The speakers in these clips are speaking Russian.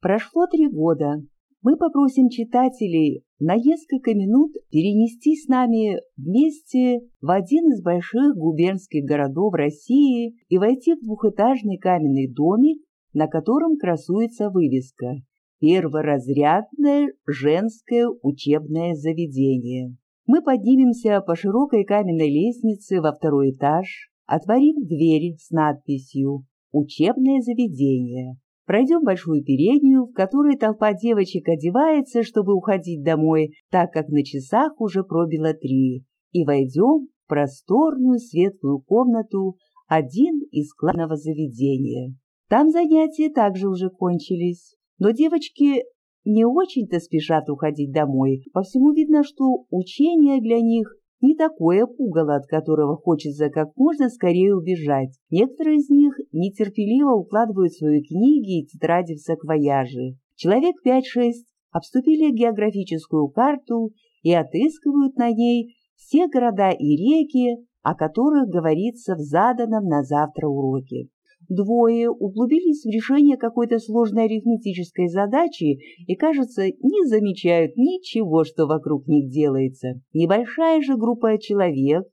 Прошло три года. Мы попросим читателей на несколько минут перенести с нами вместе в один из больших губернских городов России и войти в двухэтажный каменный домик, на котором красуется вывеска «Перворазрядное женское учебное заведение». Мы поднимемся по широкой каменной лестнице во второй этаж, отворим дверь с надписью «Учебное заведение». Пройдем большую переднюю, в которой толпа девочек одевается, чтобы уходить домой, так как на часах уже пробило три, и войдем в просторную светлую комнату, один из главного заведения. Там занятия также уже кончились, но девочки не очень-то спешат уходить домой. По всему видно, что учение для них не такое пугало, от которого хочется как можно скорее убежать. Некоторые из них нетерпеливо укладывают свои книги и тетради в саквояжи. Человек 5-6 обступили географическую карту и отыскивают на ней все города и реки, о которых говорится в заданном на завтра уроке. Двое углубились в решение какой-то сложной арифметической задачи и, кажется, не замечают ничего, что вокруг них делается. Небольшая же группа человек,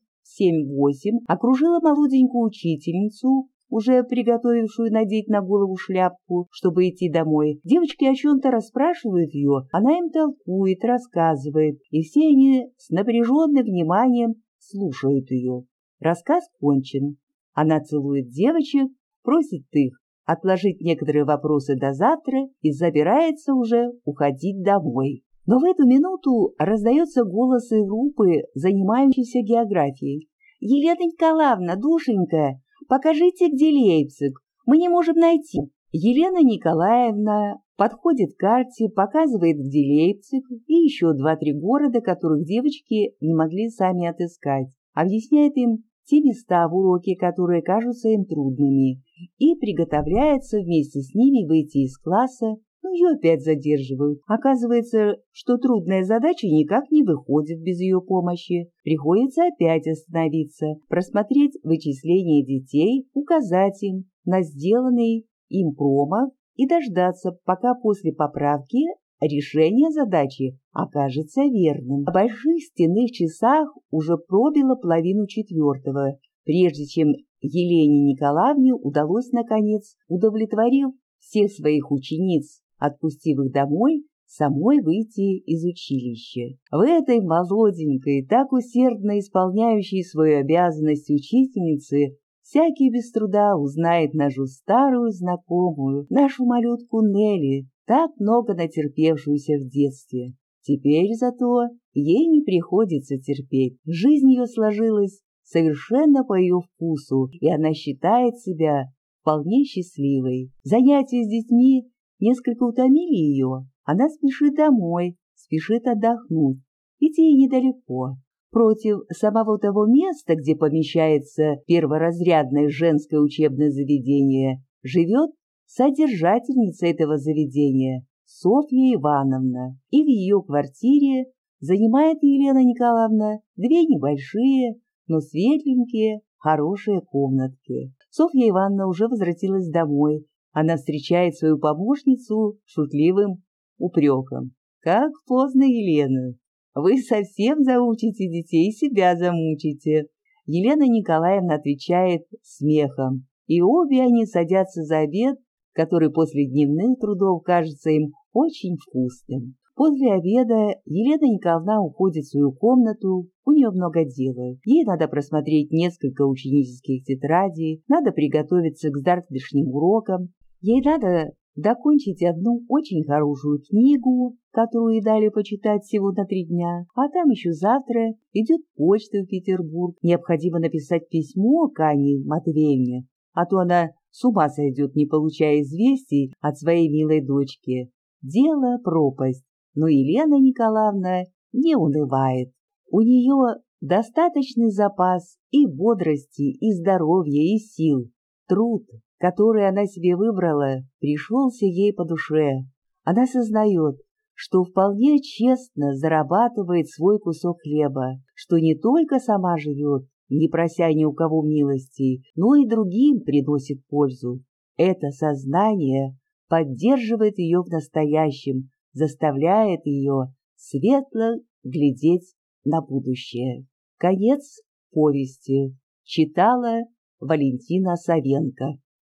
7-8, окружила молоденькую учительницу, уже приготовившую надеть на голову шляпку, чтобы идти домой. Девочки о чем-то расспрашивают ее, она им толкует, рассказывает, и все они с напряженным вниманием слушают ее. Рассказ кончен. Она целует девочек просит их отложить некоторые вопросы до завтра и забирается уже уходить домой. Но в эту минуту раздается голос группы, занимающейся географией. «Елена Николаевна, душенька, покажите, где Лейпциг. Мы не можем найти». Елена Николаевна подходит к карте, показывает, где Лейпциг и еще два-три города, которых девочки не могли сами отыскать. Объясняет им те места в уроке, которые кажутся им трудными, и приготовляется вместе с ними выйти из класса, но ее опять задерживают. Оказывается, что трудная задача никак не выходит без ее помощи. Приходится опять остановиться, просмотреть вычисления детей, указать им на сделанный им промах и дождаться, пока после поправки решение задачи окажется верным. На больших стенных часах уже пробило половину четвертого, прежде чем Елене Николаевне удалось, наконец, удовлетворив всех своих учениц, отпустив их домой, самой выйти из училища. В этой молоденькой, так усердно исполняющей свою обязанность учительницы, всякий без труда узнает нашу старую знакомую, нашу малютку Нелли, так много натерпевшуюся в детстве. Теперь зато ей не приходится терпеть. Жизнь ее сложилась совершенно по ее вкусу, и она считает себя вполне счастливой. Занятия с детьми несколько утомили ее. Она спешит домой, спешит отдохнуть. Идти недалеко. Против самого того места, где помещается перворазрядное женское учебное заведение, живет содержательница этого заведения Софья Ивановна, и в ее квартире занимает Елена Николаевна две небольшие, но светленькие, хорошие комнатки. Софья Ивановна уже возвратилась домой. Она встречает свою помощницу шутливым упреком. «Как поздно, Елена! Вы совсем заучите детей, себя замучите!» Елена Николаевна отвечает смехом, и обе они садятся за обед который после дневных трудов кажется им очень вкусным. После обеда Елена Николаевна уходит в свою комнату, у нее много дела. Ей надо просмотреть несколько ученических тетрадей, надо приготовиться к завтрашним урокам, ей надо докончить одну очень хорошую книгу, которую ей дали почитать всего на три дня, а там еще завтра идет почта в Петербург. Необходимо написать письмо к Матвеевне, а то она с ума сойдет, не получая известий от своей милой дочки. Дело пропасть, но Елена Николаевна не унывает. У нее достаточный запас и бодрости, и здоровья, и сил. Труд, который она себе выбрала, пришелся ей по душе. Она сознает, что вполне честно зарабатывает свой кусок хлеба, что не только сама живет, не прося ни у кого милости, но и другим приносит пользу. Это сознание поддерживает ее в настоящем, заставляет ее светло глядеть на будущее. Конец повести. Читала Валентина Савенко.